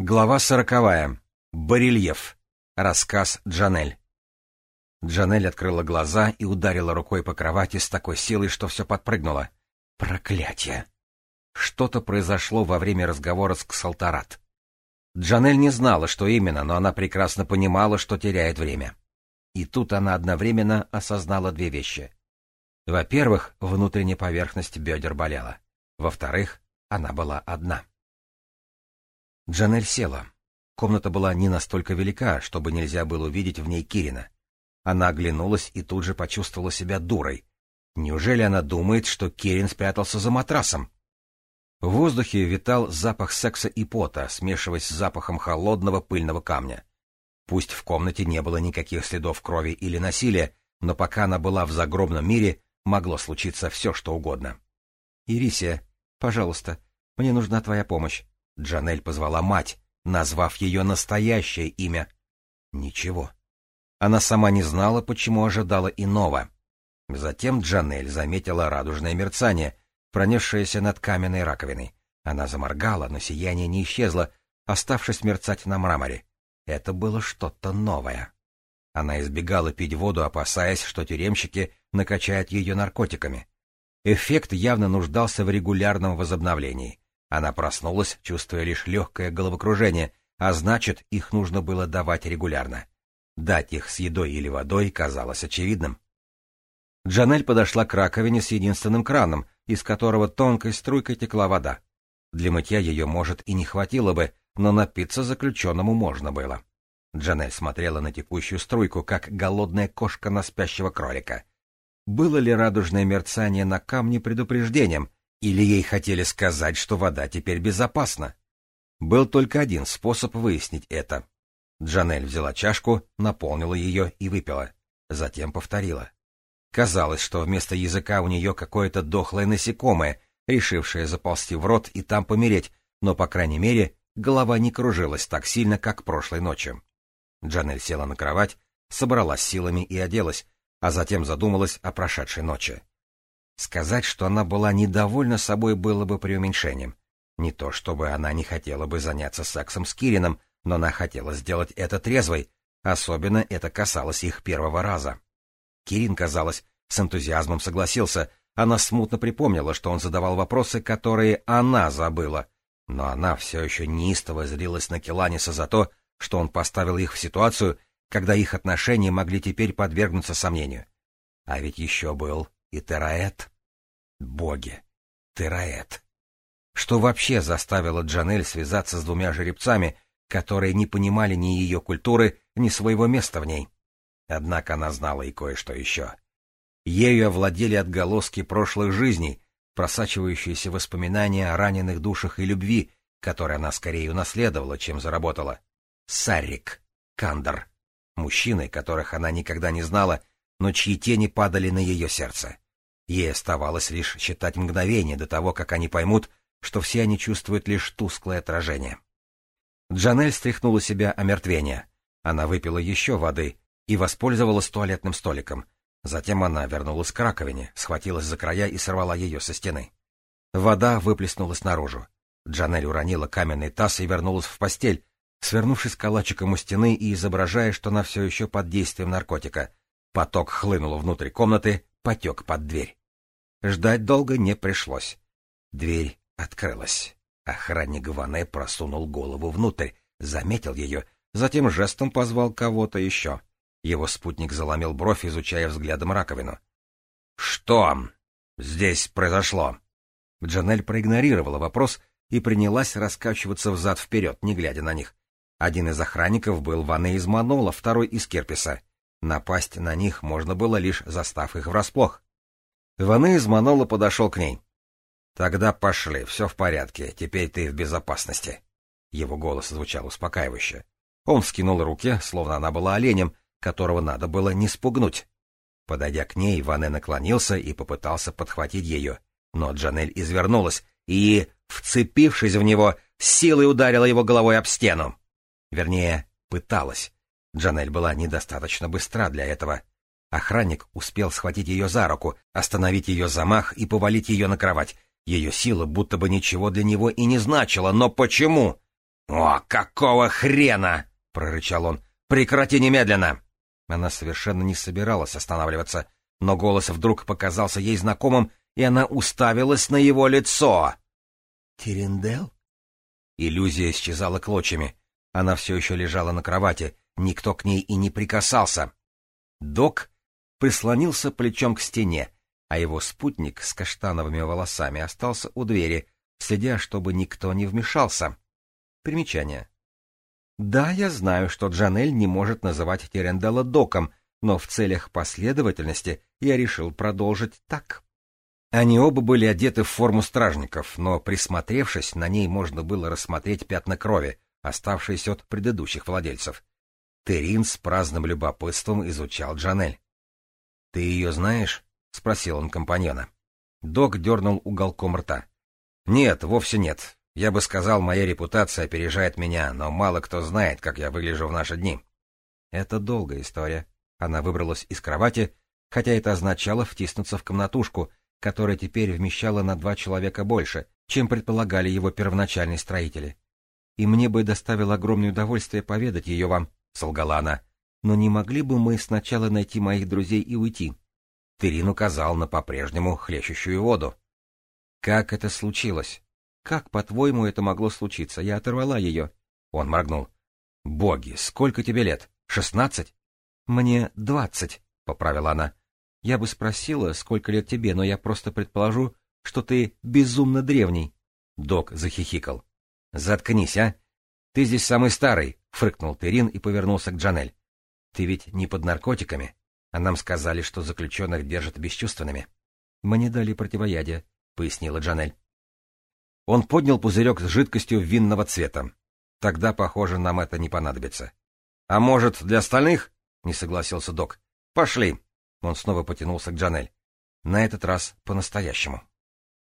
Глава сороковая. Барельеф. Рассказ Джанель. Джанель открыла глаза и ударила рукой по кровати с такой силой, что все подпрыгнуло. Проклятие! Что-то произошло во время разговора с Ксалтарат. Джанель не знала, что именно, но она прекрасно понимала, что теряет время. И тут она одновременно осознала две вещи. Во-первых, внутренняя поверхность бедер болела. Во-вторых, она была одна. Джанель села. Комната была не настолько велика, чтобы нельзя было увидеть в ней Кирина. Она оглянулась и тут же почувствовала себя дурой. Неужели она думает, что Кирин спрятался за матрасом? В воздухе витал запах секса и пота, смешиваясь с запахом холодного пыльного камня. Пусть в комнате не было никаких следов крови или насилия, но пока она была в загробном мире, могло случиться все, что угодно. — Ирисия, пожалуйста, мне нужна твоя помощь. Джанель позвала мать, назвав ее настоящее имя. Ничего. Она сама не знала, почему ожидала иного. Затем Джанель заметила радужное мерцание, пронесшееся над каменной раковиной. Она заморгала, но сияние не исчезло, оставшись мерцать на мраморе. Это было что-то новое. Она избегала пить воду, опасаясь, что тюремщики накачают ее наркотиками. Эффект явно нуждался в регулярном возобновлении. Она проснулась, чувствуя лишь легкое головокружение, а значит, их нужно было давать регулярно. Дать их с едой или водой казалось очевидным. Джанель подошла к раковине с единственным краном, из которого тонкой струйкой текла вода. Для мытья ее, может, и не хватило бы, но напиться заключенному можно было. Джанель смотрела на текущую струйку, как голодная кошка на спящего кролика. Было ли радужное мерцание на камне предупреждением, или ей хотели сказать, что вода теперь безопасна? Был только один способ выяснить это. Джанель взяла чашку, наполнила ее и выпила. Затем повторила. Казалось, что вместо языка у нее какое-то дохлое насекомое, решившее заползти в рот и там помереть, но, по крайней мере, голова не кружилась так сильно, как прошлой ночью. Джанель села на кровать, собралась силами и оделась, а затем задумалась о прошедшей ночи. Сказать, что она была недовольна собой, было бы преуменьшением. Не то чтобы она не хотела бы заняться сексом с Кирином, но она хотела сделать это трезвой, особенно это касалось их первого раза. Кирин, казалось, с энтузиазмом согласился, она смутно припомнила, что он задавал вопросы, которые она забыла, но она все еще неистово злилась на Келаниса за то, что он поставил их в ситуацию, когда их отношения могли теперь подвергнуться сомнению. А ведь еще был и Тераэт? Боги! Тераэт! Что вообще заставило Джанель связаться с двумя жеребцами, которые не понимали ни ее культуры, ни своего места в ней? Однако она знала и кое-что еще. Ею овладели отголоски прошлых жизней, просачивающиеся воспоминания о раненых душах и любви, которые она скорее унаследовала, чем заработала. Сарик, Кандор, мужчины, которых она никогда не знала но чьи тени падали на ее сердце. Ей оставалось лишь считать мгновение до того, как они поймут, что все они чувствуют лишь тусклое отражение. Джанель стряхнула себя омертвение. Она выпила еще воды и воспользовалась туалетным столиком. Затем она вернулась к раковине, схватилась за края и сорвала ее со стены. Вода выплеснулась наружу. Джанель уронила каменный таз и вернулась в постель, свернувшись калачиком у стены и изображая, что она все еще под действием наркотика, Поток хлынул внутрь комнаты, потек под дверь. Ждать долго не пришлось. Дверь открылась. Охранник Ване просунул голову внутрь, заметил ее, затем жестом позвал кого-то еще. Его спутник заломил бровь, изучая взглядом раковину. — Что здесь произошло? Джанель проигнорировала вопрос и принялась раскачиваться взад-вперед, не глядя на них. Один из охранников был Ване из Манола, второй из Кирписа. Напасть на них можно было, лишь застав их врасплох. Ваны из Манола подошел к ней. «Тогда пошли, все в порядке, теперь ты в безопасности». Его голос звучал успокаивающе. Он вскинул руки, словно она была оленем, которого надо было не спугнуть. Подойдя к ней, Ване наклонился и попытался подхватить ее, но Джанель извернулась и, вцепившись в него, силой ударила его головой об стену. Вернее, пыталась. Джанель была недостаточно быстра для этого. Охранник успел схватить ее за руку, остановить ее замах и повалить ее на кровать. Ее сила будто бы ничего для него и не значила, но почему? «О, какого хрена!» — прорычал он. «Прекрати немедленно!» Она совершенно не собиралась останавливаться, но голос вдруг показался ей знакомым, и она уставилась на его лицо. «Терендел?» Иллюзия исчезала клочьями. Она все еще лежала на кровати, Никто к ней и не прикасался. Док прислонился плечом к стене, а его спутник с каштановыми волосами остался у двери, следя, чтобы никто не вмешался. Примечание. Да, я знаю, что Джанель не может называть Терендала доком, но в целях последовательности я решил продолжить так. Они оба были одеты в форму стражников, но, присмотревшись, на ней можно было рассмотреть пятна крови, оставшиеся от предыдущих владельцев. Терин с праздным любопытством изучал Джанель. — Ты ее знаешь? — спросил он компаньона. Док дернул уголком рта. — Нет, вовсе нет. Я бы сказал, моя репутация опережает меня, но мало кто знает, как я выгляжу в наши дни. Это долгая история. Она выбралась из кровати, хотя это означало втиснуться в комнатушку, которая теперь вмещала на два человека больше, чем предполагали его первоначальные строители. И мне бы доставило огромное удовольствие поведать ее вам. — солгала она. «Но не могли бы мы сначала найти моих друзей и уйти?» Терин указал на по-прежнему хлещущую воду. «Как это случилось? Как, по-твоему, это могло случиться? Я оторвала ее». Он моргнул. «Боги, сколько тебе лет? Шестнадцать?» «Мне двадцать», — поправила она. «Я бы спросила, сколько лет тебе, но я просто предположу, что ты безумно древний». Док захихикал. «Заткнись, а! Ты здесь самый старый, — фрыкнул Терин и повернулся к Джанель. «Ты ведь не под наркотиками, а нам сказали, что заключенных держат бесчувственными». Мы не дали противоядие», — пояснила Джанель. Он поднял пузырек с жидкостью винного цвета. «Тогда, похоже, нам это не понадобится». «А может, для остальных?» — не согласился док. «Пошли!» — он снова потянулся к Джанель. На этот раз по-настоящему.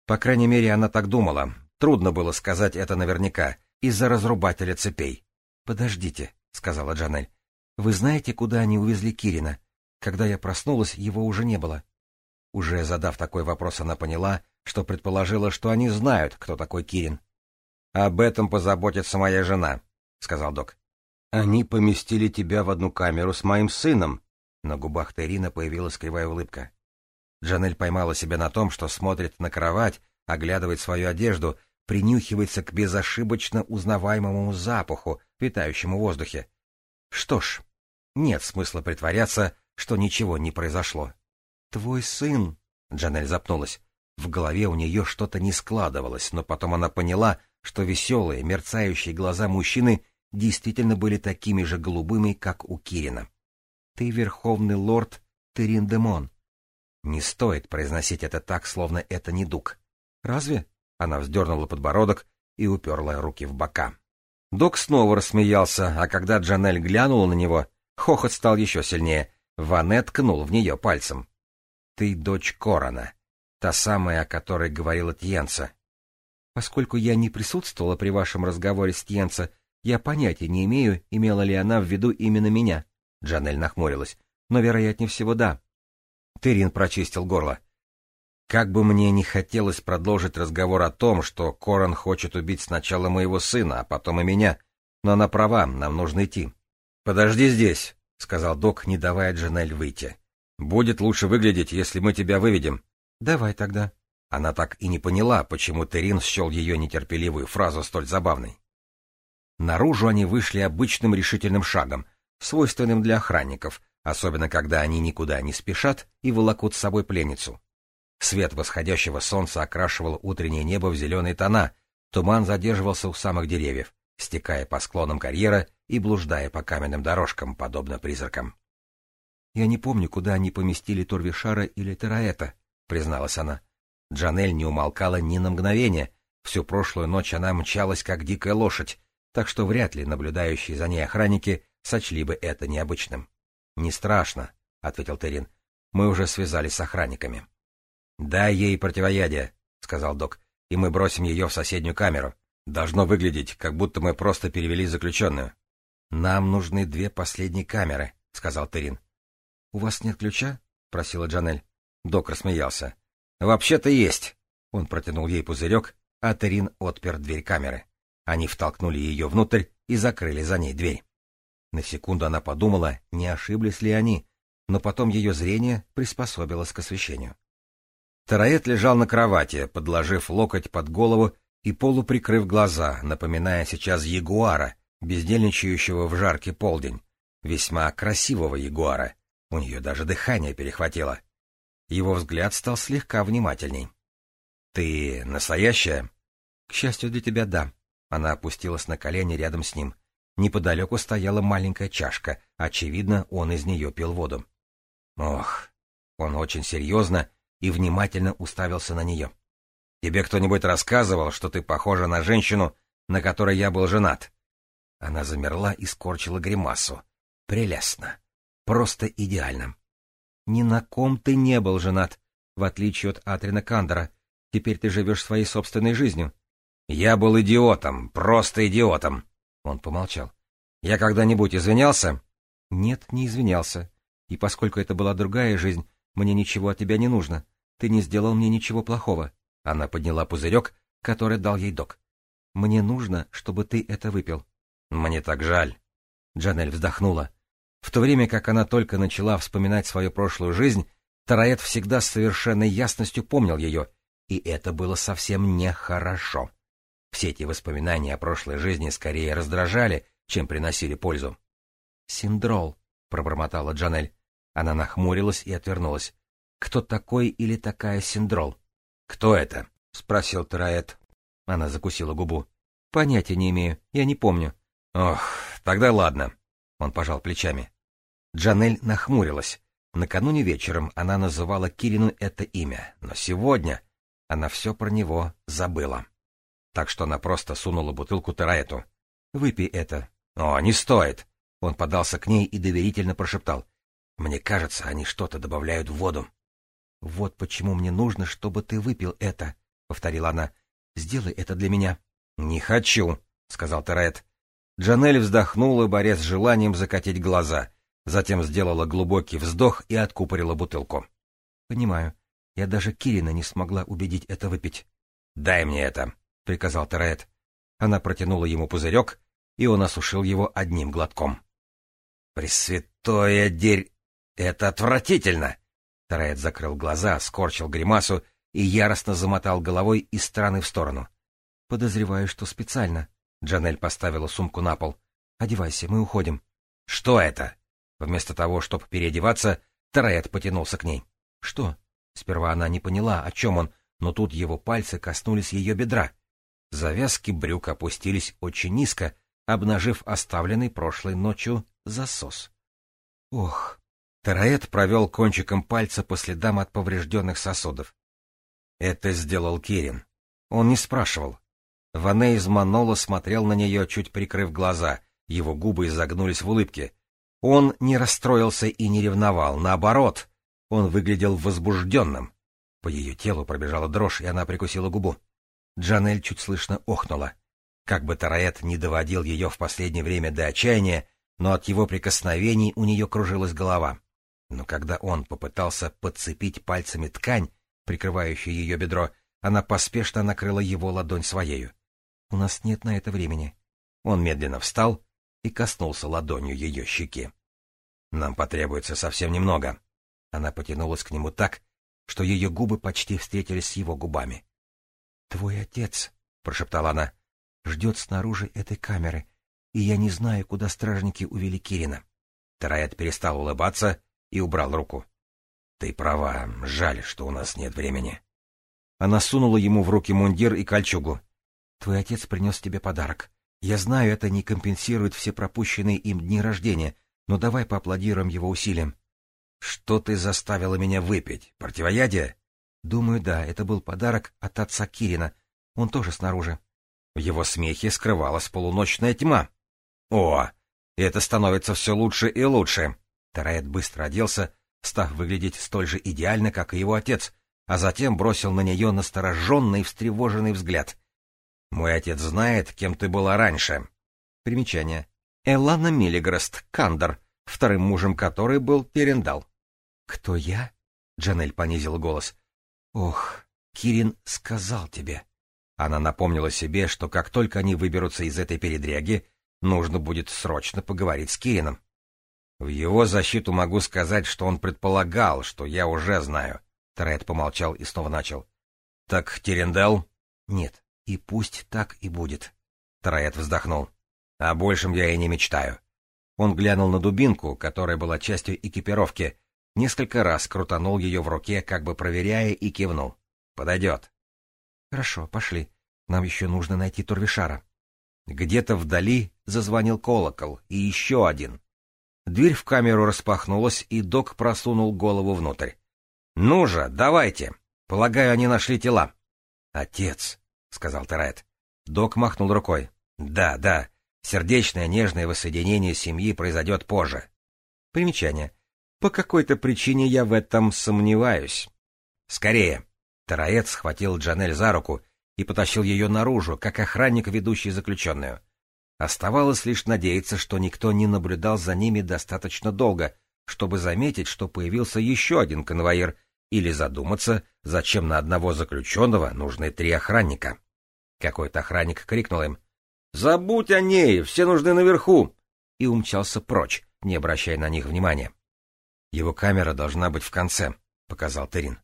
По крайней мере, она так думала. Трудно было сказать это наверняка из-за разрубателя цепей. «Подождите», — сказала Джанель. «Вы знаете, куда они увезли Кирина? Когда я проснулась, его уже не было». Уже задав такой вопрос, она поняла, что предположила, что они знают, кто такой Кирин. «Об этом позаботится моя жена», — сказал док. «Они поместили тебя в одну камеру с моим сыном». На губах Терина появилась кривая улыбка. Джанель поймала себя на том, что смотрит на кровать, оглядывает свою одежду принюхивается к безошибочно узнаваемому запаху, витающему в воздухе. Что ж, нет смысла притворяться, что ничего не произошло. «Твой сын...» — Джанель запнулась. В голове у нее что-то не складывалось, но потом она поняла, что веселые, мерцающие глаза мужчины действительно были такими же голубыми, как у Кирина. «Ты верховный лорд Терин Демон». Не стоит произносить это так, словно это не дуг. «Разве?» Она вздернула подбородок и уперла руки в бока. Док снова рассмеялся, а когда Джанель глянула на него, хохот стал еще сильнее. Ванет ткнул в нее пальцем. — Ты дочь Корона, та самая, о которой говорила Тьенца. — Поскольку я не присутствовала при вашем разговоре с Тьенца, я понятия не имею, имела ли она в виду именно меня. Джанель нахмурилась. — Но, вероятнее всего, да. Тырин прочистил горло. Как бы мне не хотелось продолжить разговор о том, что Коран хочет убить сначала моего сына, а потом и меня, но она права, нам нужно идти. — Подожди здесь, — сказал док, не давая Джанель выйти. — Будет лучше выглядеть, если мы тебя выведем. — Давай тогда. Она так и не поняла, почему Терин счел ее нетерпеливую фразу столь забавной. Наружу они вышли обычным решительным шагом, свойственным для охранников, особенно когда они никуда не спешат и волокут с собой пленницу. Свет восходящего солнца окрашивал утреннее небо в зеленые тона, туман задерживался у самых деревьев, стекая по склонам карьера и блуждая по каменным дорожкам, подобно призракам. — Я не помню, куда они поместили Торвишара или Тераэта, — призналась она. Джанель не умолкала ни на мгновение. Всю прошлую ночь она мчалась, как дикая лошадь, так что вряд ли наблюдающие за ней охранники сочли бы это необычным. — Не страшно, — ответил Терин. — Мы уже связались с охранниками. — «Дай ей противоядие», — сказал док, — «и мы бросим ее в соседнюю камеру. Должно выглядеть, как будто мы просто перевели заключенную». «Нам нужны две последние камеры», — сказал Терин. «У вас нет ключа?» — просила Джанель. Док рассмеялся. «Вообще-то есть!» Он протянул ей пузырек, а Терин отпер дверь камеры. Они втолкнули ее внутрь и закрыли за ней дверь. На секунду она подумала, не ошиблись ли они, но потом ее зрение приспособилось к освещению. Тароед лежал на кровати, подложив локоть под голову и полуприкрыв глаза, напоминая сейчас ягуара, бездельничающего в жаркий полдень. Весьма красивого ягуара. У нее даже дыхание перехватило. Его взгляд стал слегка внимательней. — Ты настоящая? — К счастью для тебя, да. Она опустилась на колени рядом с ним. Неподалеку стояла маленькая чашка. Очевидно, он из нее пил воду. Ох, он очень серьезно и внимательно уставился на нее. «Тебе кто-нибудь рассказывал, что ты похожа на женщину, на которой я был женат?» Она замерла и скорчила гримасу. «Прелестно. Просто идеально. Ни на ком ты не был женат, в отличие от Атрина Кандера. Теперь ты живешь своей собственной жизнью». «Я был идиотом, просто идиотом!» Он помолчал. «Я когда-нибудь извинялся?» «Нет, не извинялся. И поскольку это была другая жизнь, мне ничего от тебя не нужно. Ты не сделал мне ничего плохого. Она подняла пузырек, который дал ей док. Мне нужно, чтобы ты это выпил. Мне так жаль. Джанель вздохнула. В то время как она только начала вспоминать свою прошлую жизнь, Тараэт всегда с совершенной ясностью помнил ее, и это было совсем нехорошо. Все эти воспоминания о прошлой жизни скорее раздражали, чем приносили пользу. «Синдрол», — пробормотала Джанель. Она нахмурилась и отвернулась кто такой или такая Синдрол. — Кто это? — спросил Тараэт. Она закусила губу. — Понятия не имею, я не помню. — Ох, тогда ладно. Он пожал плечами. Джанель нахмурилась. Накануне вечером она называла Кирину это имя, но сегодня она все про него забыла. Так что она просто сунула бутылку Тараэту. — Выпей это. — О, не стоит! Он подался к ней и доверительно прошептал. — Мне кажется, они что-то добавляют в воду. «Вот почему мне нужно, чтобы ты выпил это», — повторила она. «Сделай это для меня». «Не хочу», — сказал Терет. Джанель вздохнула, борясь с желанием закатить глаза. Затем сделала глубокий вздох и откупорила бутылку. «Понимаю. Я даже Кирина не смогла убедить это выпить». «Дай мне это», — приказал Терет. Она протянула ему пузырек, и он осушил его одним глотком. «Пресвятое дерь... Это отвратительно!» Тарает закрыл глаза, скорчил гримасу и яростно замотал головой из стороны в сторону. — Подозреваю, что специально. Джанель поставила сумку на пол. — Одевайся, мы уходим. — Что это? Вместо того, чтобы переодеваться, Тарает потянулся к ней. — Что? Сперва она не поняла, о чем он, но тут его пальцы коснулись ее бедра. Завязки брюк опустились очень низко, обнажив оставленный прошлой ночью засос. — Ох! Тараэт провел кончиком пальца по следам от поврежденных сосудов. Это сделал Кирин. Он не спрашивал. Ване из Манола смотрел на нее, чуть прикрыв глаза, его губы изогнулись в улыбке. Он не расстроился и не ревновал, наоборот, он выглядел возбужденным. По ее телу пробежала дрожь, и она прикусила губу. Джанель чуть слышно охнула. Как бы Тараэт не доводил ее в последнее время до отчаяния, но от его прикосновений у нее кружилась голова. Но когда он попытался подцепить пальцами ткань, прикрывающую ее бедро, она поспешно накрыла его ладонь своею. «У нас нет на это времени». Он медленно встал и коснулся ладонью ее щеки. «Нам потребуется совсем немного». Она потянулась к нему так, что ее губы почти встретились с его губами. «Твой отец», — прошептала она, — «ждет снаружи этой камеры, и я не знаю, куда стражники увели Кирина». Тараэт перестал улыбаться и убрал руку. «Ты права, жаль, что у нас нет времени». Она сунула ему в руки мундир и кольчугу. «Твой отец принес тебе подарок. Я знаю, это не компенсирует все пропущенные им дни рождения, но давай поаплодируем его усилиям». «Что ты заставила меня выпить? Противоядие?» «Думаю, да, это был подарок от отца Кирина. Он тоже снаружи». В его смехе скрывалась полуночная тьма. «О, это становится все лучше и лучше!» Терает быстро оделся, став выглядеть столь же идеально, как и его отец, а затем бросил на нее настороженный, встревоженный взгляд. «Мой отец знает, кем ты была раньше». Примечание. Элана Миллигрест, Кандер, вторым мужем которой был Перендал. «Кто я?» — Джанель понизил голос. «Ох, Кирин сказал тебе». Она напомнила себе, что как только они выберутся из этой передряги, нужно будет срочно поговорить с Кирином. В его защиту могу сказать, что он предполагал, что я уже знаю. Тред помолчал и снова начал. — Так Терендел? — Нет. И пусть так и будет. Тред вздохнул. — О большем я и не мечтаю. Он глянул на дубинку, которая была частью экипировки, несколько раз крутанул ее в руке, как бы проверяя, и кивнул. — Подойдет. — Хорошо, пошли. Нам еще нужно найти Турвишара. Где-то вдали зазвонил колокол, и еще один — Дверь в камеру распахнулась, и док просунул голову внутрь. — Ну же, давайте! Полагаю, они нашли тела. — Отец, — сказал Терайт. Док махнул рукой. — Да, да. Сердечное нежное воссоединение семьи произойдет позже. Примечание. По какой-то причине я в этом сомневаюсь. — Скорее! Тараэт схватил Джанель за руку и потащил ее наружу, как охранник, ведущий заключенную. — Оставалось лишь надеяться, что никто не наблюдал за ними достаточно долго, чтобы заметить, что появился еще один конвоир, или задуматься, зачем на одного заключенного нужны три охранника. Какой-то охранник крикнул им «Забудь о ней, все нужны наверху!» и умчался прочь, не обращая на них внимания. «Его камера должна быть в конце», — показал Терин.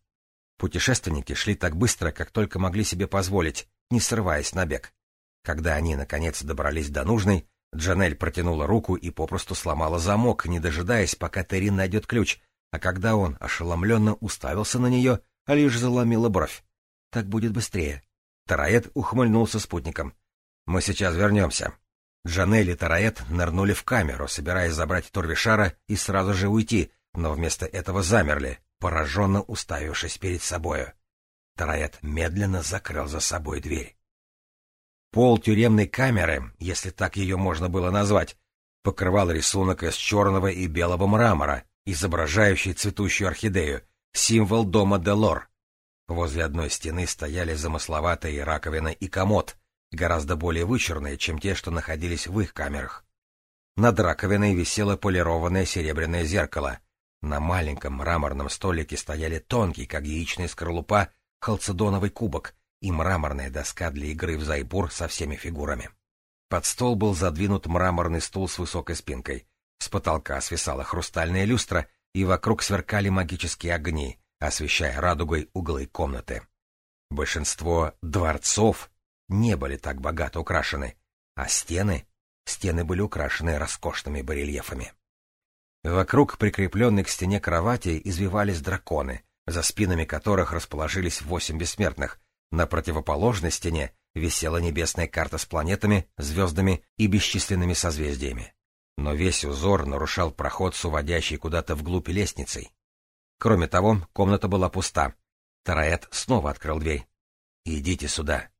Путешественники шли так быстро, как только могли себе позволить, не срываясь на бег. Когда они, наконец, добрались до нужной, Джанель протянула руку и попросту сломала замок, не дожидаясь, пока Терри найдет ключ, а когда он ошеломленно уставился на нее, а лишь заломила бровь. «Так будет быстрее». Тараэт ухмыльнулся спутником. «Мы сейчас вернемся». Джанель и Тараэт нырнули в камеру, собираясь забрать Торвишара и сразу же уйти, но вместо этого замерли, пораженно уставившись перед собою. Тараэт медленно закрыл за собой дверь. Пол тюремной камеры, если так ее можно было назвать, покрывал рисунок из черного и белого мрамора, изображающий цветущую орхидею, символ дома Делор. Возле одной стены стояли замысловатые раковина и комод, гораздо более вычурные, чем те, что находились в их камерах. Над раковиной висело полированное серебряное зеркало. На маленьком мраморном столике стояли тонкий, как яичная скорлупа, халцедоновый кубок и мраморная доска для игры в зайпур со всеми фигурами. Под стол был задвинут мраморный стул с высокой спинкой. С потолка свисала хрустальная люстра, и вокруг сверкали магические огни, освещая радугой углы комнаты. Большинство дворцов не были так богато украшены, а стены... Стены были украшены роскошными барельефами. Вокруг прикрепленной к стене кровати извивались драконы, за спинами которых расположились восемь бессмертных — на противоположной стене висела небесная карта с планетами, звездами и бесчисленными созвездиями. Но весь узор нарушал проход с уводящей куда-то вглубь лестницей. Кроме того, комната была пуста. Тараэт снова открыл дверь. «Идите сюда».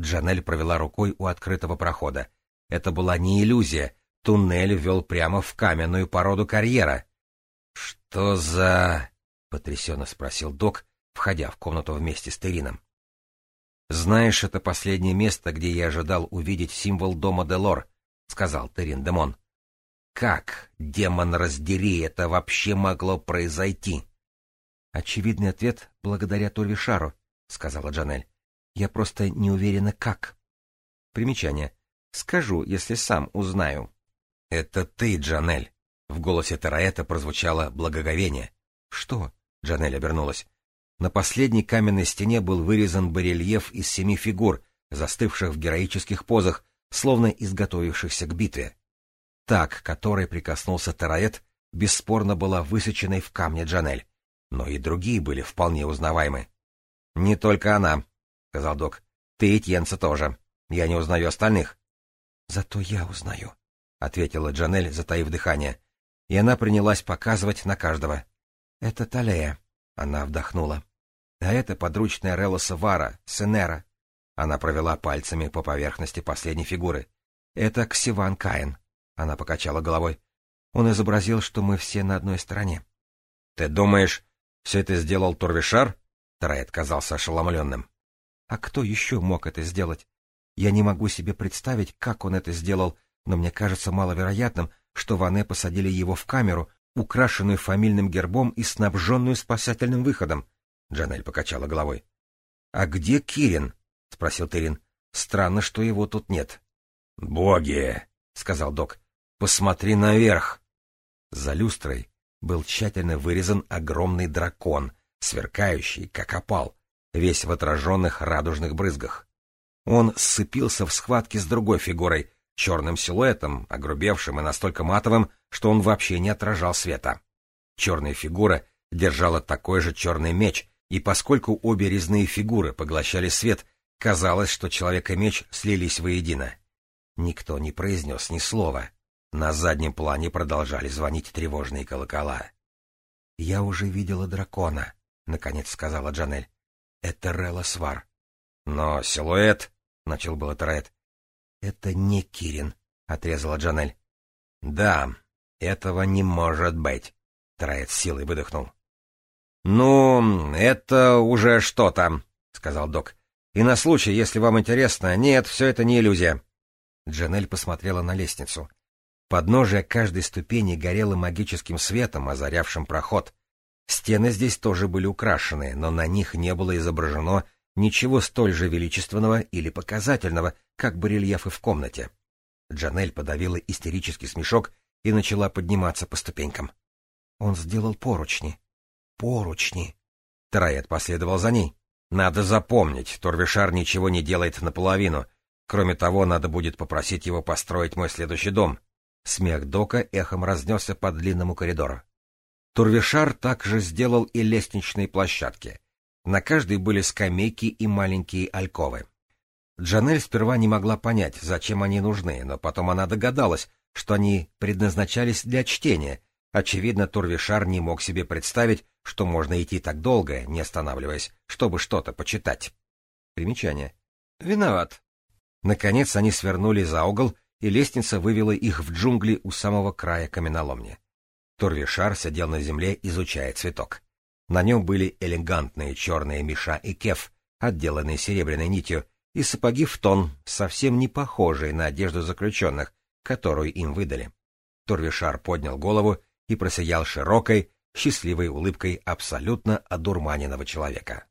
Джанель провела рукой у открытого прохода. Это была не иллюзия. Туннель вел прямо в каменную породу карьера. «Что за...» — потрясенно спросил док, входя в комнату вместе с Терином. «Знаешь, это последнее место, где я ожидал увидеть символ дома Делор», — сказал Терин Демон. «Как, демон раздери, это вообще могло произойти?» «Очевидный ответ благодаря Турвишару», — сказала Джанель. «Я просто не уверена, как». Примечание. «Скажу, если сам узнаю». «Это ты, Джанель!» В голосе Тараэта прозвучало благоговение. «Что?» — Джанель обернулась. На последней каменной стене был вырезан барельеф из семи фигур, застывших в героических позах, словно изготовившихся к битве. Так, которой прикоснулся Тараэт, бесспорно была высеченной в камне Джанель, но и другие были вполне узнаваемы. — Не только она, — сказал док. — Ты и Тьенца тоже. Я не узнаю остальных. — Зато я узнаю, — ответила Джанель, затаив дыхание. И она принялась показывать на каждого. — Это Талея. Она вдохнула. «А это подручная Релоса Вара, Сенера». Она провела пальцами по поверхности последней фигуры. «Это Ксиван Каин». Она покачала головой. «Он изобразил, что мы все на одной стороне». «Ты думаешь, все это сделал Турвишар?» Трайт казался ошеломленным. «А кто еще мог это сделать? Я не могу себе представить, как он это сделал, но мне кажется маловероятным, что Ване посадили его в камеру, украшенную фамильным гербом и снабженную спасательным выходом. Джанель покачала головой. — А где Кирин? — спросил Терин. — Странно, что его тут нет. — Боги! — сказал док. — Посмотри наверх! За люстрой был тщательно вырезан огромный дракон, сверкающий, как опал, весь в отраженных радужных брызгах. Он сцепился в схватке с другой фигурой, черным силуэтом, огрубевшим и настолько матовым, что он вообще не отражал света. Черная фигура держала такой же черный меч, и поскольку обе резные фигуры поглощали свет, казалось, что человек и меч слились воедино. Никто не произнес ни слова. На заднем плане продолжали звонить тревожные колокола. — Я уже видела дракона, — наконец сказала Джанель. — Это Релла Свар. — Но силуэт, — начал было Тред. — Это не Кирин, — отрезала Джанель. — Да, этого не может быть, — Тред силой выдохнул. «Ну, это уже что-то», — сказал док. «И на случай, если вам интересно, нет, все это не иллюзия». Джанель посмотрела на лестницу. Подножие каждой ступени горело магическим светом, озарявшим проход. Стены здесь тоже были украшены, но на них не было изображено ничего столь же величественного или показательного, как барельефы в комнате. Джанель подавила истерический смешок и начала подниматься по ступенькам. Он сделал поручни, поручни. Тарает последовал за ней. Надо запомнить, Торвишар ничего не делает наполовину. Кроме того, надо будет попросить его построить мой следующий дом. Смех Дока эхом разнесся по длинному коридору. Турвишар также сделал и лестничные площадки. На каждой были скамейки и маленькие альковы. Джанель сперва не могла понять, зачем они нужны, но потом она догадалась, что они предназначались для чтения. Очевидно, Турвишар не мог себе представить, что можно идти так долго, не останавливаясь, чтобы что-то почитать. Примечание. Виноват. Наконец они свернули за угол, и лестница вывела их в джунгли у самого края каменоломни. Торвишар сидел на земле, изучая цветок. На нем были элегантные черные меша и кеф, отделанные серебряной нитью, и сапоги в тон, совсем не похожие на одежду заключенных, которую им выдали. Турвишар поднял голову и просиял широкой, счастливой улыбкой абсолютно одурманенного человека.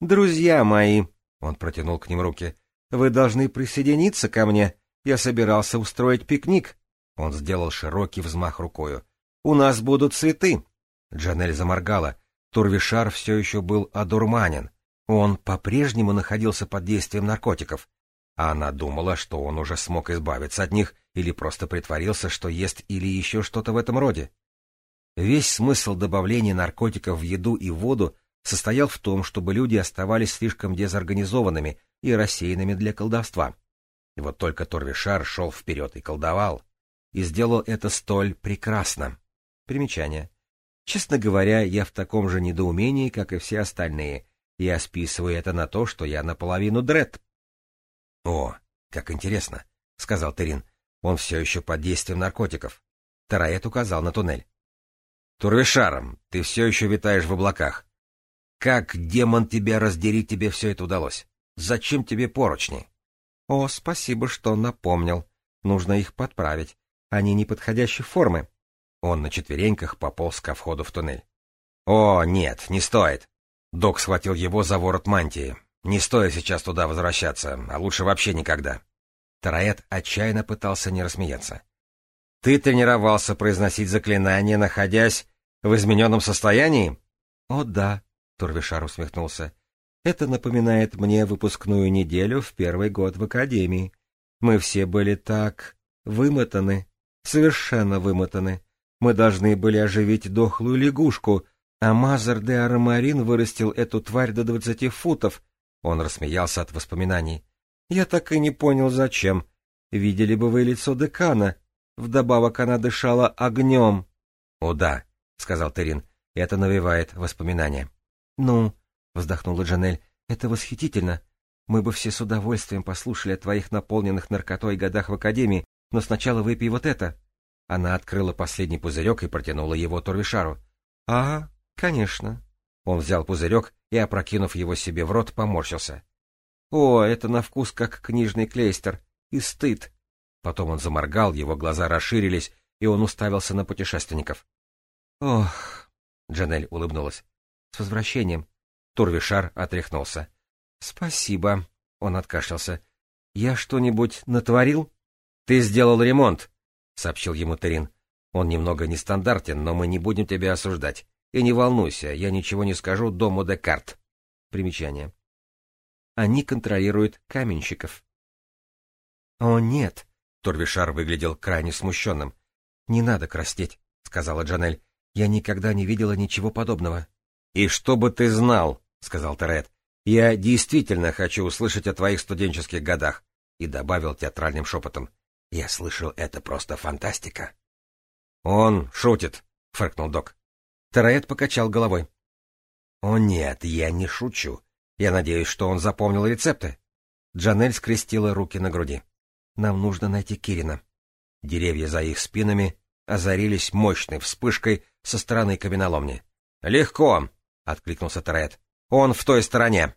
«Друзья мои!» — он протянул к ним руки. «Вы должны присоединиться ко мне. Я собирался устроить пикник». Он сделал широкий взмах рукою. «У нас будут цветы!» Джанель заморгала. Турвишар все еще был одурманен. Он по-прежнему находился под действием наркотиков. А она думала, что он уже смог избавиться от них или просто притворился, что ест или еще что-то в этом роде. Весь смысл добавления наркотиков в еду и воду состоял в том, чтобы люди оставались слишком дезорганизованными и рассеянными для колдовства. И Вот только Торвишар шел вперед и колдовал. И сделал это столь прекрасно. Примечание. Честно говоря, я в таком же недоумении, как и все остальные. Я списываю это на то, что я наполовину дред. — О, как интересно, — сказал Терин. Он все еще под действием наркотиков. Тараэт указал на туннель. Турвишаром, ты все еще витаешь в облаках. Как, демон тебя раздери, тебе все это удалось? Зачем тебе поручни? О, спасибо, что напомнил. Нужно их подправить. Они неподходящей формы. Он на четвереньках пополз ко входу в туннель. О, нет, не стоит. Док схватил его за ворот мантии. Не стоит сейчас туда возвращаться, а лучше вообще никогда. Тараэт отчаянно пытался не рассмеяться. Ты тренировался произносить заклинания, находясь в измененном состоянии? — О, да, — Турвишар усмехнулся. — Это напоминает мне выпускную неделю в первый год в Академии. Мы все были так вымотаны, совершенно вымотаны. Мы должны были оживить дохлую лягушку, а Мазар де Армарин вырастил эту тварь до двадцати футов. Он рассмеялся от воспоминаний. Я так и не понял, зачем. Видели бы вы лицо декана, Вдобавок она дышала огнем. — О да, — сказал Терин, — это навевает воспоминания. — Ну, — вздохнула Джанель, — это восхитительно. Мы бы все с удовольствием послушали о твоих наполненных наркотой годах в академии, но сначала выпей вот это. Она открыла последний пузырек и протянула его Торвишару. — Ага, конечно. Он взял пузырек и, опрокинув его себе в рот, поморщился. — О, это на вкус как книжный клейстер. И стыд. Потом он заморгал, его глаза расширились, и он уставился на путешественников. «Ох!» — Джанель улыбнулась. «С возвращением!» Турвишар отряхнулся. «Спасибо!» — он откашлялся. «Я что-нибудь натворил?» «Ты сделал ремонт!» — сообщил ему Терин. «Он немного нестандартен, но мы не будем тебя осуждать. И не волнуйся, я ничего не скажу дому Декарт». Примечание. Они контролируют каменщиков. «О, нет!» Торвишар выглядел крайне смущенным. «Не надо краснеть», — сказала Джанель. «Я никогда не видела ничего подобного». «И чтобы ты знал», — сказал Терет, — «я действительно хочу услышать о твоих студенческих годах», — и добавил театральным шепотом. «Я слышал, это просто фантастика». «Он шутит», — фыркнул док. Терет покачал головой. «О нет, я не шучу. Я надеюсь, что он запомнил рецепты». Джанель скрестила руки на груди. Нам нужно найти Кирина. Деревья за их спинами озарились мощной вспышкой со стороны каменоломни. «Легко!» — откликнулся Тред. «Он в той стороне!»